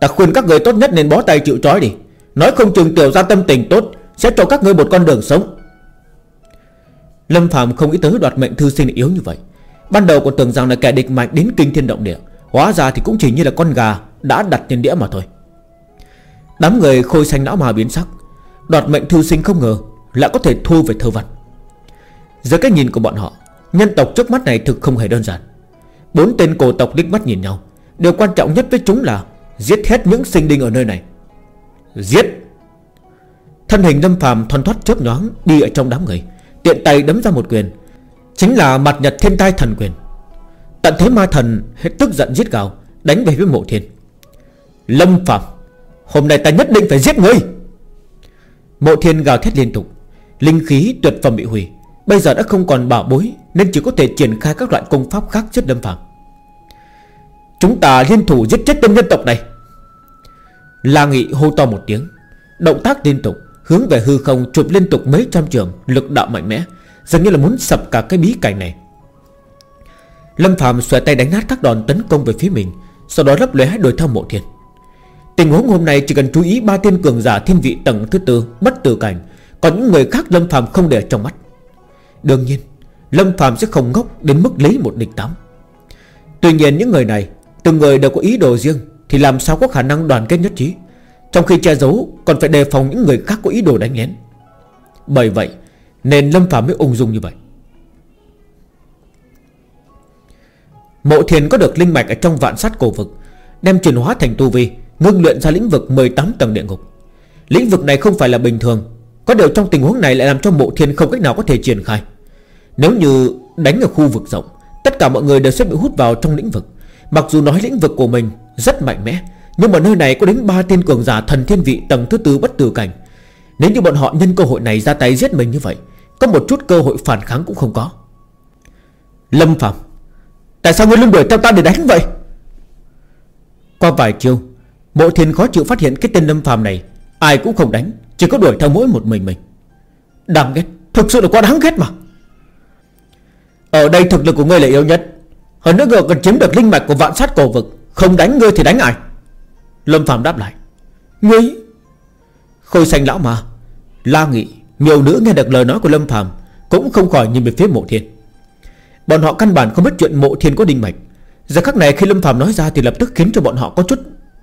Ta khuyên các người tốt nhất nên bó tay chịu trói đi. Nói không chừng tiểu ra tâm tình tốt Sẽ cho các ngươi một con đường sống. Lâm Phạm không nghĩ tới đoạt mệnh thư sinh yếu như vậy. Ban đầu còn tưởng rằng là kẻ địch mạnh đến kinh thiên động địa. Hóa ra thì cũng chỉ như là con gà Đã đặt trên đĩa mà thôi. Đám người khôi xanh não mà biến sắc. Đoạt mệnh thư sinh không ngờ Lại có thể thua về thơ văn. Dưới cái nhìn của bọn họ, Nhân tộc trước mắt này thực không hề đơn giản. Bốn tên cổ tộc đích mắt nhìn nhau. Điều quan trọng nhất với chúng là Giết hết những sinh linh ở nơi này. Giết. Thân hình lâm phàm thoăn thoát chớp nhoáng Đi ở trong đám người, Tiện tay đấm ra một quyền. Chính là mặt nhật thiên tai thần quyền. Tận thế ma thần hết tức giận giết gào, Đánh về với mộ thiên. Lâm phàm, Hôm nay ta nhất định phải giết ngươi. Mộ thiên gào thét liên tục, Linh khí tuyệt phẩm bị hủy. Bây giờ đã không còn bảo bối, Nên chỉ có thể triển khai các loại công pháp khác chất lâm phàm. Chúng ta liên thủ giết chết tên nhân tộc này. La Nghị hô to một tiếng, Động tác liên tục, Hướng về hư không chụp liên tục mấy trăm trường, Lực đạo mạnh mẽ, Dường như là muốn sập cả cái bí cảnh này. Lâm Phạm xòe tay đánh nát các đòn tấn công về phía mình, Sau đó lấp lóe đuổi theo mộ thiên Tình huống hôm nay chỉ cần chú ý ba tiên cường giả thiên vị tầng thứ tư Bất tử cảnh, Còn những người khác Lâm Phạm không để trong mắt. Đương nhiên, Lâm Phạm sẽ không ngốc đến mức lấy một địch tám. Tuy nhiên những người này Từng người đều có ý đồ riêng, Thì làm sao có khả năng đoàn kết nhất trí? Trong khi che giấu, còn phải đề phòng những người khác có ý đồ đánh lén. Bởi vậy, Nên Lâm Phạm mới ung dung như vậy. Mộ thiền có được linh mạch ở trong vạn sát cổ vực, Đem chuyển hóa thành tu vi, Ngưng luyện ra lĩnh vực 18 tầng địa ngục. Lĩnh vực này không phải là bình thường, Có điều trong tình huống này lại làm cho mộ thiên không cách nào có thể triển khai. Nếu như đánh ở khu vực rộng, Tất cả mọi người đều sẽ bị hút vào trong lĩnh vực. Mặc dù nói lĩnh vực của mình rất mạnh mẽ, Nhưng mà nơi này có đến ba tiên cường giả thần thiên vị tầng thứ tư bất tử cảnh. Nếu như bọn họ nhân cơ hội này ra tay giết mình như vậy, Có một chút cơ hội phản kháng cũng không có. Lâm Phạm Tại sao ngươi luôn đuổi theo ta để đánh vậy? Qua vài chiêu Bộ thiên khó chịu phát hiện cái tên Lâm Phạm này, Ai cũng không đánh, Chỉ có đuổi theo mỗi một mình mình. Đáng ghét, Thực sự là quá đáng ghét mà. Ở đây thực lực của ngươi là yếu nhất hơn nữa ngươi còn chiếm được linh mạch của vạn sát cổ vực. Không đánh ngươi thì đánh ai? Lâm Phạm đáp lại. Ngươi? Khôi xanh lão mà La nghị, Nhiều nữ nghe được lời nói của Lâm Phạm Cũng không khỏi nhìn về phía mộ thiên. Bọn họ căn bản không biết chuyện mộ thiên có đinh mạch. Giờ khắc này khi Lâm Phạm nói ra Thì lập tức khiến cho bọn họ có chút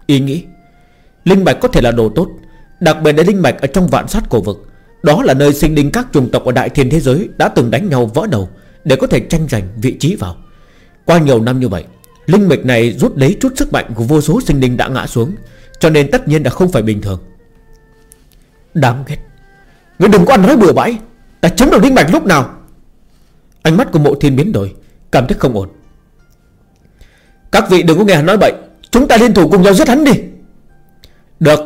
ý nghĩ. Linh mạch có thể là đồ tốt, Đặc biệt là linh mạch ở trong vạn sát cổ vực. Đó là nơi sinh linh các chủng tộc ở đại thiên thế giới Đã từng đánh nhau vỡ đầu Để có thể tranh giành vị trí vào qua nhiều năm như vậy, Linh mạch này rút lấy chút sức mạnh của vô số sinh linh đã ngã xuống, Cho nên tất nhiên là không phải bình thường. Đáng ghét. Ngươi đừng có ăn nói bừa bãi. Ta chấm đầu linh mạch lúc nào? Ánh mắt của mộ thiên biến đổi, Cảm thấy không ổn. Các vị đừng có nghe hắn nói bậy. Chúng ta liên thủ cùng nhau giết hắn đi. Được.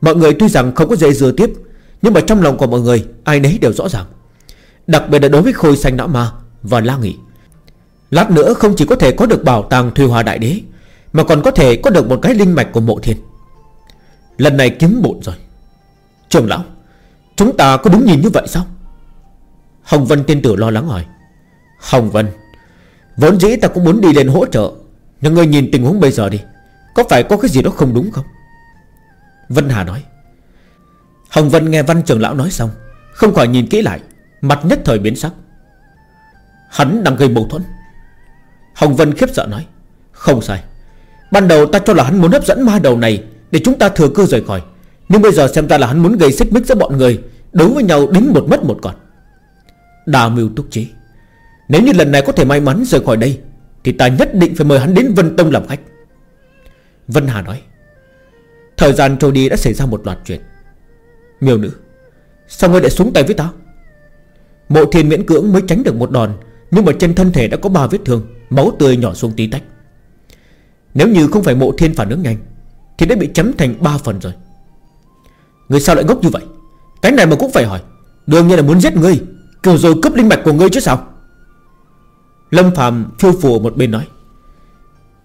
Mọi người tuy rằng không có dễ dừa tiếp, Nhưng mà trong lòng của mọi người, Ai nấy đều rõ ràng. Đặc biệt là đối với khôi xanh não ma Và la nghị. Lát nữa không chỉ có thể có được bảo tàng Thùy Hòa Đại Đế, Mà còn có thể có được một cái linh mạch của mộ thiên. Lần này kiếm bộn rồi. Trường lão, Chúng ta có đúng nhìn như vậy sao? Hồng Vân tiên tử lo lắng hỏi. Hồng Vân, Vốn dĩ ta cũng muốn đi lên hỗ trợ, Nhưng ngươi nhìn tình huống bây giờ đi, Có phải có cái gì đó không đúng không? Vân Hà nói. Hồng Vân nghe Văn trường lão nói xong, Không khỏi nhìn kỹ lại, Mặt nhất thời biến sắc. Hắn đang gây mâu thuẫn. Hồng Vân khiếp sợ nói, Không sai. Ban đầu ta cho là hắn muốn hấp dẫn ma đầu này Để chúng ta thừa cơ rời khỏi. Nhưng bây giờ xem ra là hắn muốn gây xích mích giữa bọn người, Đấu với nhau đến một mất một còn. Đà mưu túc trí, Nếu như lần này có thể may mắn rời khỏi đây, Thì ta nhất định phải mời hắn đến Vân Tông làm khách. Vân Hà nói, Thời gian trôi đi đã xảy ra một loạt chuyện. Miêu nữ, Sao ngươi lại xuống tay với ta Mộ thiên miễn cưỡng mới tránh được một đòn nhưng mà trên thân thể đã có ba vết thương, Máu tươi nhỏ xuống tí tách. Nếu như không phải mộ thiên phản ứng nhanh, Thì đã bị chấm thành ba phần rồi. Người sao lại ngốc như vậy? Cái này mà cũng phải hỏi. Đương nhiên là muốn giết ngươi, Kiểu rồi cướp linh mạch của ngươi chứ sao? Lâm Phạm phiêu phù một bên nói.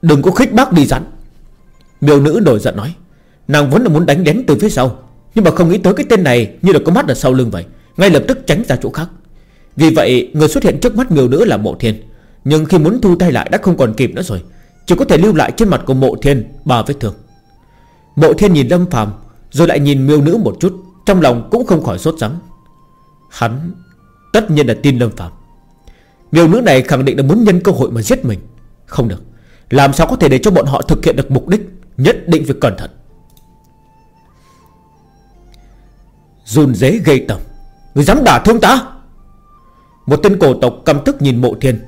Đừng có khích bác đi rắn Miêu nữ đổi giận nói. Nàng vốn là muốn đánh đến từ phía sau, Nhưng mà không nghĩ tới cái tên này như là có mắt ở sau lưng vậy, Ngay lập tức tránh ra chỗ khác. Vì vậy, người xuất hiện trước mắt miêu nữ là mộ thiên. Nhưng khi muốn thu tay lại đã không còn kịp nữa rồi. Chỉ có thể lưu lại trên mặt của mộ thiên, Ba vết thương. Mộ thiên nhìn Lâm Phạm Rồi lại nhìn miêu nữ một chút, Trong lòng cũng không khỏi sốt sắng Hắn tất nhiên là tin Lâm Phạm Miêu nữ này khẳng định là muốn nhân cơ hội mà giết mình. Không được. Làm sao có thể để cho bọn họ thực hiện được mục đích Nhất định phải cẩn thận. Run dế gây tầm Người dám đả thương ta? Một tên cổ tộc căm tức nhìn mộ thiên.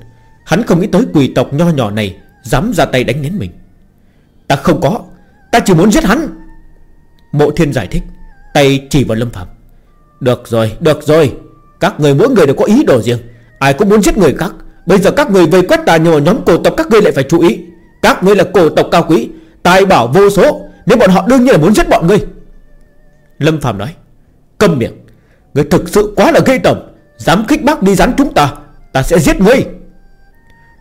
Hắn không nghĩ tới quỷ tộc nho nhỏ này Dám ra tay đánh đến mình. Ta không có Ta chỉ muốn giết hắn. Mộ thiên giải thích Tay chỉ vào lâm phạm Được rồi, được rồi. Các người mỗi người đều có ý đồ riêng. Ai cũng muốn giết người khác. Bây giờ các người vây quét ta nhưng mà nhóm cổ tộc các ngươi lại phải chú ý. Các ngươi là cổ tộc cao quý Tài bảo vô số. Nếu bọn họ đương nhiên là muốn giết bọn ngươi. Lâm Phạm nói Câm miệng. Người thực sự quá là gây tởm. Dám khích bác đi rắn chúng ta Ta sẽ giết ngươi.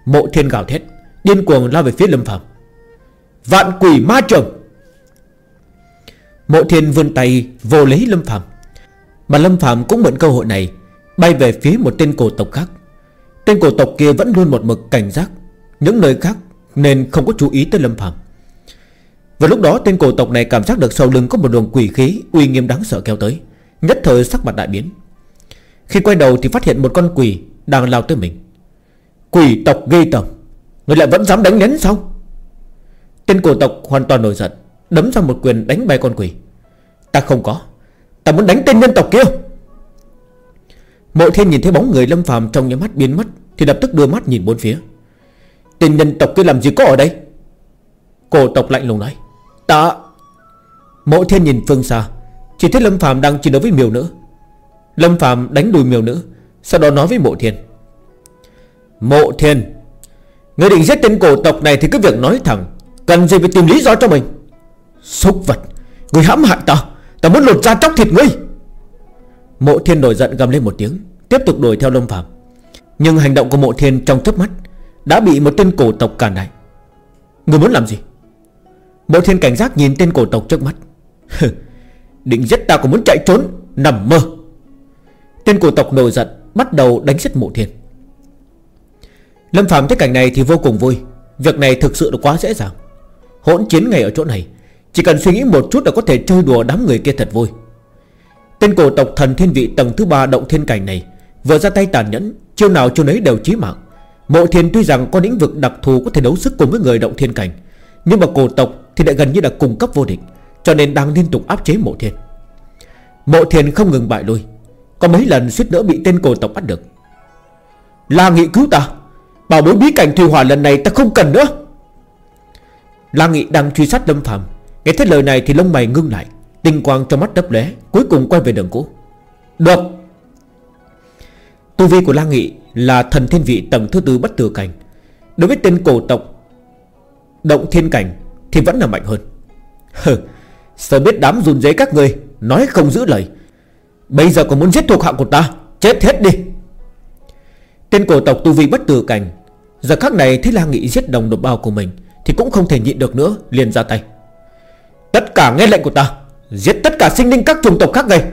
Mộ thiên gào thét, Điên cuồng lao về phía Lâm Phạm Vạn quỷ ma trưởng Mộ thiên vươn tay vô lấy Lâm Phạm Mà Lâm Phạm cũng mượn cơ hội này, Bay về phía một tên cổ tộc khác. Tên cổ tộc kia vẫn luôn một mực cảnh giác, Những nơi khác Nên không có chú ý tới Lâm Phạm Vào lúc đó tên cổ tộc này cảm giác được sau lưng Có một luồng quỷ khí uy nghiêm đáng sợ kéo tới, Nhất thời sắc mặt đại biến. Khi quay đầu thì phát hiện một con quỷ Đang lao tới mình. Quỷ tộc ghê tởm, Người lại vẫn dám đánh nén sao? Tên cổ tộc hoàn toàn nổi giận, Đấm ra một quyền đánh bay con quỷ. Ta không có, Ta muốn đánh tên nhân tộc kia. Mộ thiên nhìn thấy bóng người lâm phàm trong những mắt biến mất, Thì lập tức đưa mắt nhìn bốn phía. Tên nhân tộc kia làm gì có ở đây? Cổ tộc lạnh lùng nói, Ta Mộ thiên nhìn phương xa, Chỉ thấy lâm phàm đang chiến đấu với miều nữa. Lâm phạm đánh đùi miều nữ, Sau đó nói với mộ thiên. Mộ thiên, Người định giết tên cổ tộc này thì cứ việc nói thẳng, Cần gì phải tìm lý do cho mình? Xúc vật, Người hãm hại ta Ta muốn lột ra chóc thịt ngươi. Mộ thiên nổi giận gầm lên một tiếng, Tiếp tục đuổi theo Lâm Phạm Nhưng hành động của mộ thiên trong chớp mắt Đã bị một tên cổ tộc cản lại. Người muốn làm gì? Mộ thiên cảnh giác nhìn tên cổ tộc trước mắt. Định giết ta còn muốn chạy trốn Nằm mơ. Tên cổ tộc nổi giận Bắt đầu đánh giết mộ thiên. Lâm Phạm thấy cảnh này thì vô cùng vui. Việc này thực sự là quá dễ dàng. Hỗn chiến ngày ở chỗ này, Chỉ cần suy nghĩ một chút là có thể chơi đùa đám người kia thật vui. Tên cổ tộc thần thiên vị tầng thứ ba động thiên cảnh này Vừa ra tay tàn nhẫn, Chiêu nào chiêu nấy đều chí mạng. Mộ thiên tuy rằng có lĩnh vực đặc thù Có thể đấu sức cùng với người động thiên cảnh, Nhưng mà cổ tộc thì lại gần như là cung cấp vô địch, Cho nên đang liên tục áp chế mộ thiên. Mộ thiên không ngừng bại lui. Có mấy lần suýt nữa bị tên cổ tộc bắt được. La nghị cứu ta. Bảo bối bí cảnh thủy hỏa lần này ta không cần nữa. La nghị đang truy sát lâm phàm. Nghe thấy lời này thì lông mày ngưng lại. Tinh quang trong mắt đấp lé Cuối cùng quay về đường cũ. Được. Tu vi của La Nghị là thần thiên vị tầng thứ tư bất tử cảnh. Đối với tên cổ tộc Động thiên cảnh Thì vẫn là mạnh hơn. Hừ Sợ biết đám run giấy các người Nói không giữ lời. Bây giờ còn muốn giết thuộc hạ của ta? Chết hết đi. Tên cổ tộc tu vi bất tử cảnh. Giờ khắc này thấy La Nghị giết đồng đột bao của mình Thì cũng không thể nhịn được nữa, liền ra tay. Tất cả nghe lệnh của ta. Giết tất cả sinh linh các chủng tộc khác ngay.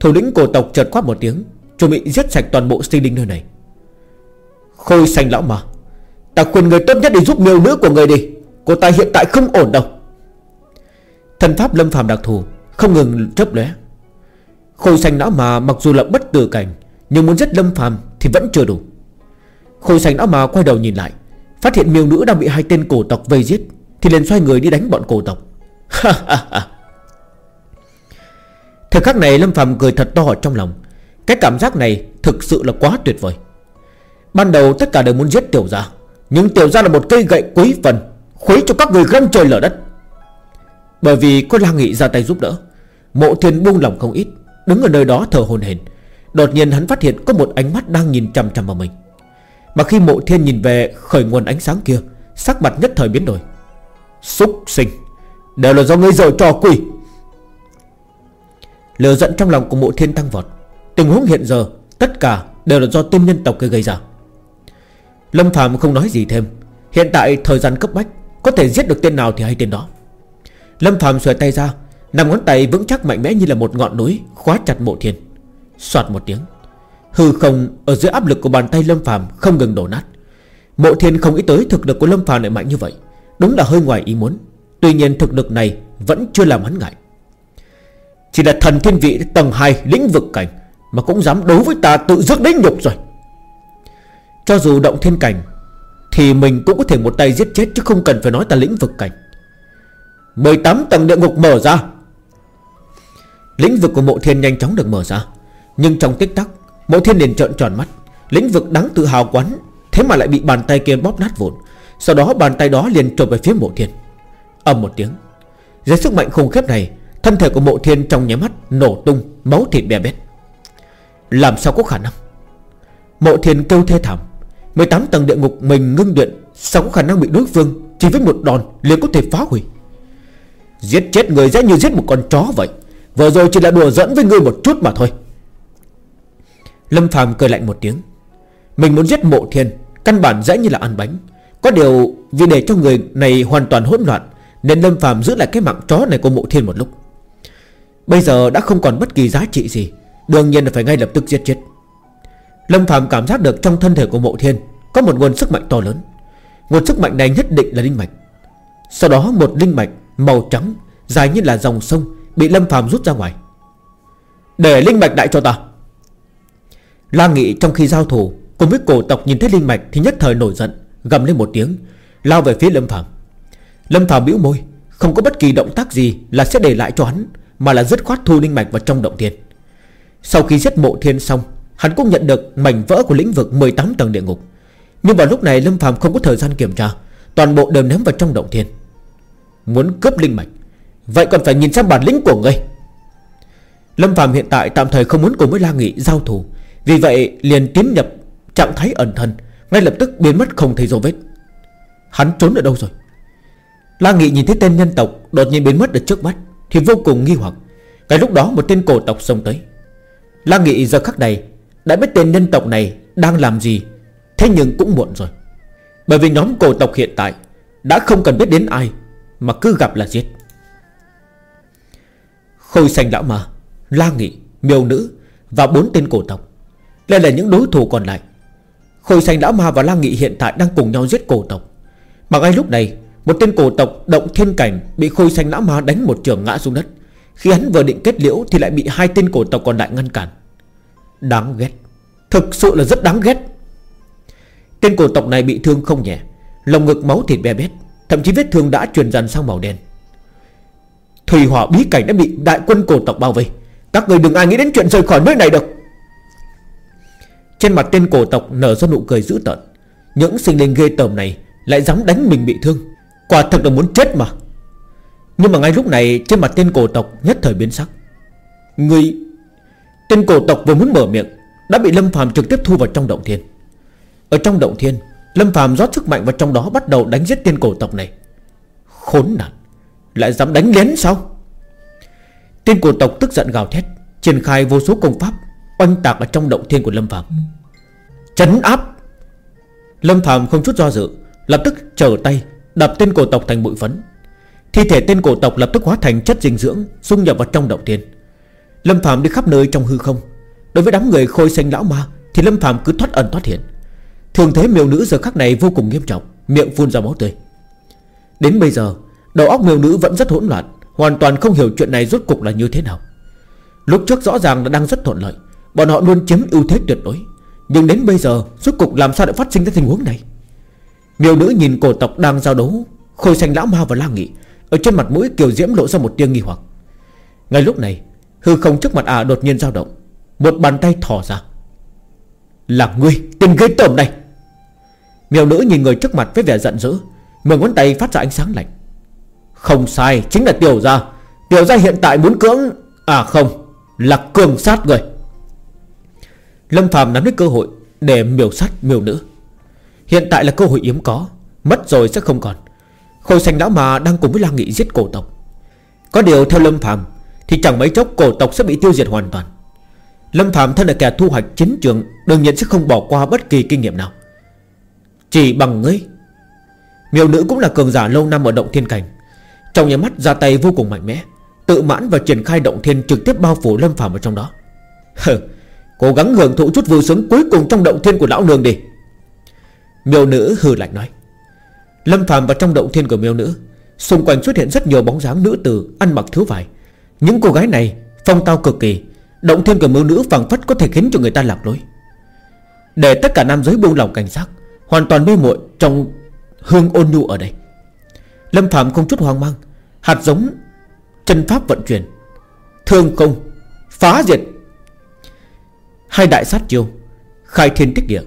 Thủ lĩnh cổ tộc chợt quát một tiếng, Chuẩn bị giết sạch toàn bộ sinh linh nơi này. Khôi xanh lão mà Ta khuyên người tốt nhất để giúp miêu nữ của người đi. Cô ta hiện tại không ổn đâu. Thần pháp lâm phàm đặc thù Không ngừng chớp lóe. Khôi xanh lão mà mặc dù là bất tử cảnh, Nhưng muốn giết lâm phàm thì vẫn chưa đủ. Khôi xanh lão mà quay đầu nhìn lại, Phát hiện miêu nữ đang bị hai tên cổ tộc vây giết, Thì liền xoay người đi đánh bọn cổ tộc. Thời khắc này Lâm Phạm cười thật to ở trong lòng. Cái cảm giác này thực sự là quá tuyệt vời. Ban đầu tất cả đều muốn giết tiểu gia, Nhưng tiểu gia là một cây gậy quý phần, Khuấy cho các người găm trời lở đất. Bởi vì có La Nghị ra tay giúp đỡ, Mộ thiên buông lòng không ít. Đứng ở nơi đó thở hồn hển. Đột nhiên hắn phát hiện có một ánh mắt đang nhìn chằm chằm vào mình. Mà khi mộ thiên nhìn về khởi nguồn ánh sáng kia, Sắc mặt nhất thời biến đổi. Xúc sinh, Đều là do ngươi dở trò quỷ. Lửa giận trong lòng của mộ thiên tăng vọt. Tình huống hiện giờ, Tất cả đều là do tôn nhân tộc kia gây ra. Lâm Phạm không nói gì thêm. Hiện tại thời gian cấp bách, Có thể giết được tên nào thì hay tên đó. Lâm Phạm xòe tay ra Nằm ngón tay vững chắc mạnh mẽ như là một ngọn núi, Khóa chặt mộ thiên Xoạt một tiếng, Hư không ở dưới áp lực của bàn tay Lâm Phạm không ngừng đổ nát. Mộ thiên không nghĩ tới thực lực của Lâm Phạm lại mạnh như vậy, Đúng là hơi ngoài ý muốn. Tuy nhiên thực lực này vẫn chưa làm hắn ngại. Chỉ là thần thiên vị tầng 2 lĩnh vực cảnh Mà cũng dám đấu với ta tự dứt đến nhục rồi. Cho dù động thiên cảnh Thì mình cũng có thể một tay giết chết Chứ không cần phải nói ta lĩnh vực cảnh. 18 tầng địa ngục mở ra Lĩnh vực của mộ thiên nhanh chóng được mở ra. Nhưng trong tích tắc, Mộ thiên liền trợn tròn mắt. Lĩnh vực đáng tự hào quán, Thế mà lại bị bàn tay kia bóp nát vụn. Sau đó bàn tay đó liền trộm về phía mộ thiên. Âm một tiếng. Dưới sức mạnh khủng khiếp này, Thân thể của mộ thiên trong nháy mắt nổ tung, Máu thịt bè bét Làm sao có khả năng? Mộ thiên kêu thê thảm. 18 tầng địa ngục mình ngưng điện Sao có khả năng bị đối phương Chỉ với một đòn liền có thể phá hủy? Giết chết người dễ như giết một con chó vậy. Vừa rồi chỉ là đùa dẫn với ngươi một chút mà thôi. Lâm Phàm cười lạnh một tiếng. Mình muốn giết mộ thiên, Căn bản dễ như là ăn bánh. Có điều vì để cho người này hoàn toàn hỗn loạn, Nên Lâm Phàm giữ lại cái mạng chó này của mộ thiên một lúc. Bây giờ đã không còn bất kỳ giá trị gì, Đương nhiên là phải ngay lập tức giết chết. Lâm Phàm cảm giác được trong thân thể của mộ thiên Có một nguồn sức mạnh to lớn. Nguồn sức mạnh này nhất định là linh mạch. Sau đó một linh mạch màu trắng, Dài như là dòng sông Bị Lâm Phàm rút ra ngoài. Để linh mạch đại cho ta. La Nghị trong khi giao thủ Cùng với cổ tộc nhìn thấy linh mạch Thì nhất thời nổi giận, Gầm lên một tiếng, Lao về phía Lâm Phàm. Lâm Phàm bĩu môi, Không có bất kỳ động tác gì là sẽ để lại cho hắn, Mà là dứt khoát thu linh mạch vào trong động thiên. Sau khi giết mộ thiên xong, Hắn cũng nhận được mảnh vỡ của lĩnh vực 18 tầng địa ngục. Nhưng vào lúc này Lâm Phàm không có thời gian kiểm tra, Toàn bộ đều ném vào trong động thiên. Muốn cướp linh mạch Vậy còn phải nhìn xem bản lĩnh của ngươi. Lâm Phạm hiện tại tạm thời không muốn cùng với La Nghị giao thủ. Vì vậy liền tiến nhập trạng thái ẩn thân, Ngay lập tức biến mất không thấy dấu vết. Hắn trốn ở đâu rồi? La Nghị nhìn thấy tên nhân tộc Đột nhiên biến mất ở trước mắt Thì vô cùng nghi hoặc. Cái lúc đó một tên cổ tộc xông tới. La Nghị giờ khắc này Đã biết tên nhân tộc này đang làm gì, Thế nhưng cũng muộn rồi. Bởi vì nhóm cổ tộc hiện tại Đã không cần biết đến ai Mà cứ gặp là giết. Khôi xanh lão Ma, La Nghị, Miêu Nữ Và bốn tên cổ tộc. Đây là những đối thủ còn lại. Khôi xanh lão ma và La Nghị hiện tại đang cùng nhau giết cổ tộc. Mà ngay lúc này Một tên cổ tộc động thiên cảnh Bị khôi xanh lão ma đánh một trường ngã xuống đất. Khi hắn vừa định kết liễu Thì lại bị hai tên cổ tộc còn lại ngăn cản. Đáng ghét. Thực sự là rất đáng ghét. Tên cổ tộc này bị thương không nhẹ Lồng ngực máu thịt be bét Thậm chí vết thương đã truyền dần sang màu đen. Thủy hỏa bí cảnh đã bị đại quân cổ tộc bao vây. Các người đừng ai nghĩ đến chuyện rời khỏi nơi này được. Trên mặt tên cổ tộc nở ra nụ cười dữ tợn. Những sinh linh ghê tởm này Lại dám đánh mình bị thương. Quả thật là muốn chết mà. Nhưng mà ngay lúc này, trên mặt tên cổ tộc Nhất thời biến sắc. Người, Tên cổ tộc vừa muốn mở miệng, Đã bị Lâm phàm trực tiếp thu vào trong động thiên. Ở trong động thiên, Lâm phàm rót sức mạnh vào trong đó bắt đầu đánh giết tên cổ tộc này. Khốn nạn lại dám đánh lén sao? Tên cổ tộc tức giận gào thét, Triển khai vô số công pháp, Oanh tạc ở trong động thiên của Lâm Phạm Chấn áp! Lâm Phạm không chút do dự, Lập tức trở tay Đập tên cổ tộc thành bụi phấn. Thi thể tên cổ tộc lập tức hóa thành chất dinh dưỡng, Xung nhập vào trong động thiên. Lâm Phạm đi khắp nơi trong hư không. Đối với đám người khôi xanh lão ma, Thì Lâm Phạm cứ thoát ẩn thoát hiện. Thường thế miêu nữ giờ khắc này vô cùng nghiêm trọng, Miệng phun ra máu tươi. Đến bây giờ Đầu óc miêu nữ vẫn rất hỗn loạn, Hoàn toàn không hiểu chuyện này rốt cục là như thế nào. Lúc trước rõ ràng là đang rất thuận lợi, Bọn họ luôn chiếm ưu thế tuyệt đối, Nhưng đến bây giờ, rốt cục làm sao để phát sinh ra tình huống này? Miêu nữ nhìn cổ tộc đang giao đấu, Khôi xanh lão ma và la nghị, Ở trên mặt mũi kiều diễm lộ ra một tia nghi hoặc. Ngay lúc này, Hư không trước mặt ả đột nhiên dao động, Một bàn tay thò ra. Là ngươi, tên gây tởm này! Miêu nữ nhìn người trước mặt với vẻ giận dữ mở ngón tay phát ra ánh sáng lạnh. Không sai, chính là tiểu gia. Tiểu gia hiện tại muốn cưỡng À không, Là cường sát người. Lâm Phạm nắm lấy cơ hội Để miều sát miêu nữ. Hiện tại là cơ hội yếm có, Mất rồi sẽ không còn. Khôi xanh lão mà đang cùng với lang Nghị giết cổ tộc. Có điều theo Lâm Phạm Thì chẳng mấy chốc cổ tộc sẽ bị tiêu diệt hoàn toàn. Lâm Phạm thân là kẻ thu hoạch chính trường, Đương nhiên sẽ không bỏ qua bất kỳ kinh nghiệm nào. Chỉ bằng ngươi. Miêu nữ cũng là cường giả lâu năm ở động thiên cảnh. Trong nhà mắt ra tay vô cùng mạnh mẽ, Tự mãn và triển khai động thiên trực tiếp bao phủ Lâm Phạm ở trong đó. Cố gắng hưởng thụ chút vui sướng cuối cùng trong động thiên của lão nương đi. Miêu nữ hừ lạnh nói. Lâm Phạm vào trong động thiên của miêu nữ, Xung quanh xuất hiện rất nhiều bóng dáng nữ tử Ăn mặc thiếu vải. Những cô gái này, phong tao cực kỳ, Động thiên của miêu nữ phẳng phất có thể khiến cho người ta lạc lối. Để tất cả nam giới buông lòng cảnh giác, Hoàn toàn mê muội trong hương ôn nhu ở đây. Lâm Phạm không chút hoang mang, Hạt giống chân pháp vận chuyển, Thương công, Phá diệt. Hai đại sát chiêu, Khai thiên tích địa.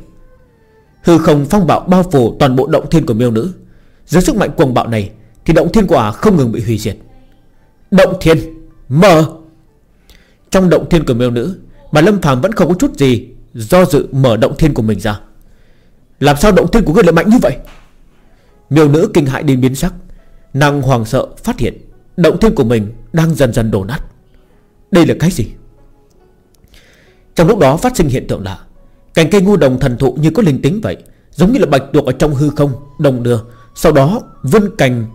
Hư không phong bạo bao phủ toàn bộ động thiên của miêu nữ. Dưới sức mạnh cuồng bạo này, Thì động thiên của ả không ngừng bị hủy diệt. Động thiên Mở Trong động thiên của miêu nữ, Mà Lâm Phạm vẫn không có chút gì Do dự mở động thiên của mình ra. Làm sao động thiên của ngươi lại mạnh như vậy? Miêu nữ kinh hại đến biến sắc. Nàng hoàng sợ phát hiện Động thiên của mình đang dần dần đổ nát. Đây là cái gì? Trong lúc đó phát sinh hiện tượng lạ Cành cây ngu đồng thần thụ như có linh tính vậy, Giống như là bạch tuộc ở trong hư không Đồng đưa, Sau đó vươn cành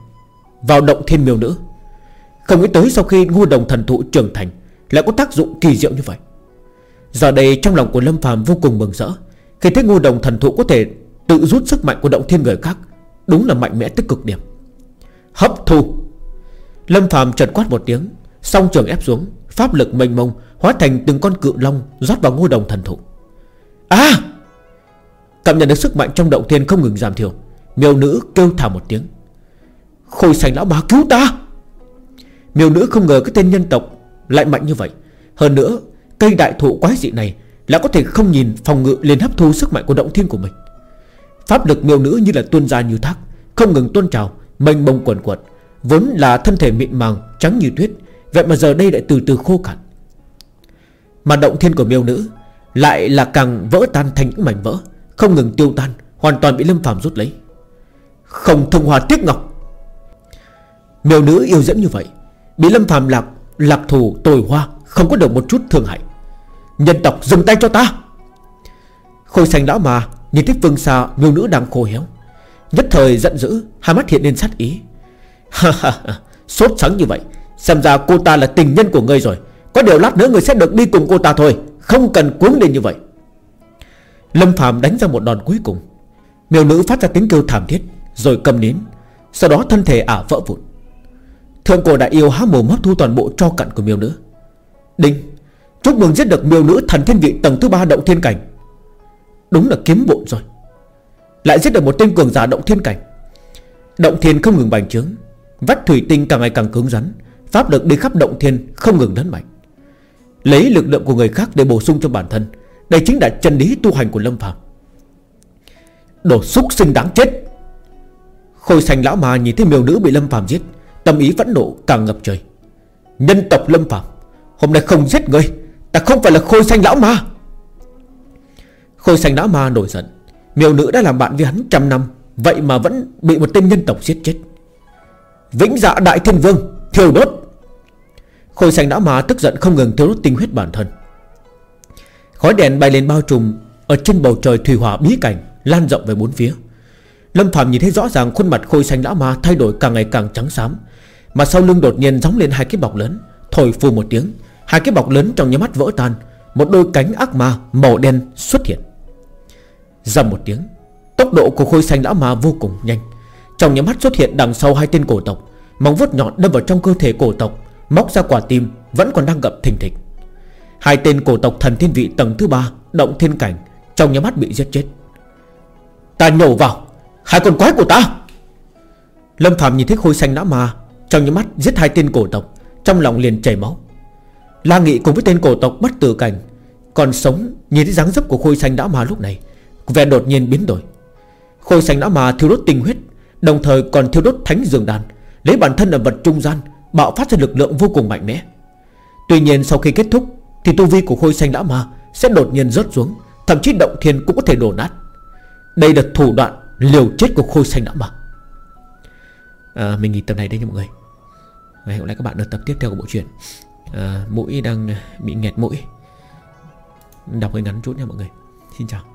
vào động thiên miêu nữ. Không nghĩ tới sau khi ngu đồng thần thụ trưởng thành Lại có tác dụng kỳ diệu như vậy. Giờ đây trong lòng của Lâm phàm vô cùng mừng rỡ Khi thấy ngu đồng thần thụ có thể Tự rút sức mạnh của động thiên người khác, Đúng là mạnh mẽ tích cực điểm. Hấp thu. Lâm phàm chợt quát một tiếng, Song trường ép xuống, Pháp lực mênh mông, Hóa thành từng con cự long rót vào ngôi đồng thần thụ. À! Cảm nhận được sức mạnh trong động thiên không ngừng giảm thiểu, Miêu nữ kêu thả một tiếng. Khôi sành lão bà, cứu ta! Miêu nữ không ngờ cái tên nhân tộc Lại mạnh như vậy. Hơn nữa, cây đại thụ quái dị này Là có thể không nhìn phòng ngự liền hấp thu sức mạnh của động thiên của mình. Pháp lực miêu nữ như là tuôn ra như thác, Không ngừng tuôn trào Mênh bông quần quật, Vốn là thân thể mịn màng, trắng như tuyết, Vậy mà giờ đây lại từ từ khô cạn. Mà động thiên của miêu nữ Lại là càng vỡ tan thành những mảnh vỡ, Không ngừng tiêu tan, Hoàn toàn bị Lâm Phạm rút lấy. Không thông hòa tiếc ngọc. Miêu nữ yêu dẫn như vậy, Bị Lâm Phạm lạc lạc thù, tồi hoa, Không có được một chút thương hại. Nhân tộc dừng tay cho ta. Khôi xanh lão mà, Nhìn thấy phương xa, miêu nữ đang khô héo. Nhất thời giận dữ, Hai mắt hiện lên sát ý. Sốt sắng như vậy, Xem ra cô ta là tình nhân của ngươi rồi. Có điều lát nữa ngươi sẽ được đi cùng cô ta thôi, Không cần cuống lên như vậy. Lâm Phạm đánh ra một đòn cuối cùng. Miêu nữ phát ra tiếng kêu thảm thiết, Rồi cầm nín Sau đó thân thể ả vỡ vụn. Thượng cổ đại yêu há mồm hấp thu toàn bộ cho cặn của miêu nữ Đinh, Chúc mừng giết được miêu nữ thần thiên vị tầng thứ ba động thiên cảnh. Đúng là kiếm bộn rồi. Lại giết được một tên cường giả động thiên cảnh. Động thiên không ngừng bành trướng Vách thủy tinh càng ngày càng cứng rắn, Pháp lực đi khắp động thiên không ngừng lớn mạnh. Lấy lực lượng của người khác để bổ sung cho bản thân, Đây chính là chân lý tu hành của Lâm Phạm Đồ xúc sinh đáng chết. Khôi xanh lão mà nhìn thấy miêu nữ bị Lâm Phạm giết, Tâm ý vẫn nộ càng ngập trời. Nhân tộc Lâm Phạm Hôm nay không giết ngươi, Ta không phải là khôi xanh lão ma. Khôi xanh lão ma nổi giận Miêu nữ đã làm bạn với hắn trăm năm, Vậy mà vẫn bị một tên nhân tộc giết chết. Vĩnh dạ đại thiên vương, Thiêu đốt. Khôi xanh lão ma tức giận không ngừng thiêu đốt tinh huyết bản thân. Khói đèn bay lên bao trùm, Ở trên bầu trời thủy hỏa bí cảnh, Lan rộng về bốn phía. Lâm Phạm nhìn thấy rõ ràng khuôn mặt khôi xanh lão ma Thay đổi càng ngày càng trắng xám, Mà sau lưng đột nhiên gióng lên hai cái bọc lớn, Thổi phù một tiếng. Hai cái bọc lớn trong nhà mắt vỡ tan, Một đôi cánh ác ma màu đen xuất hiện. Dầm một tiếng, Tốc độ của khôi xanh lão ma vô cùng nhanh. Trong nhà mắt xuất hiện đằng sau hai tên cổ tộc, Móng vuốt nhọn đâm vào trong cơ thể cổ tộc, Móc ra quả tim Vẫn còn đang gập thình thịch. Hai tên cổ tộc thần thiên vị tầng thứ ba, Động thiên cảnh, Trong nhà mắt bị giết chết. Ta nhổ vào, Hai con quái của ta! Lâm Phạm nhìn thấy khôi xanh đã ma, Trong nhà mắt giết hai tên cổ tộc, Trong lòng liền chảy máu. La Nghị cùng với tên cổ tộc bất tử cảnh Còn sống nhìn thấy dáng dấp của khôi xanh đã ma lúc này Vẻ đột nhiên biến đổi. Khôi xanh đã ma thiêu đốt tinh huyết Đồng thời còn thiêu đốt thánh Dương đàn Lấy bản thân là vật trung gian Bạo phát ra lực lượng vô cùng mạnh mẽ. Tuy nhiên sau khi kết thúc Thì tu vi của khôi xanh đã ma Sẽ đột nhiên rớt xuống Thậm chí động thiên cũng có thể đổ nát. Đây là thủ đoạn liều chết của khôi xanh đã ma. À, Mình nghỉ tập này đây nha mọi người. Hẹn gặp lại các bạn ở tập tiếp theo của bộ truyện. À, Mũi đang bị nghẹt mũi. Đọc hơi ngắn chút nha mọi người. Xin chào.